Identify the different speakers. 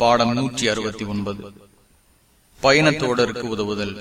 Speaker 1: பாடம் நூற்றி அறுபத்தி ஒன்பது. பயணத்தோடருக்கு உதவுதல்.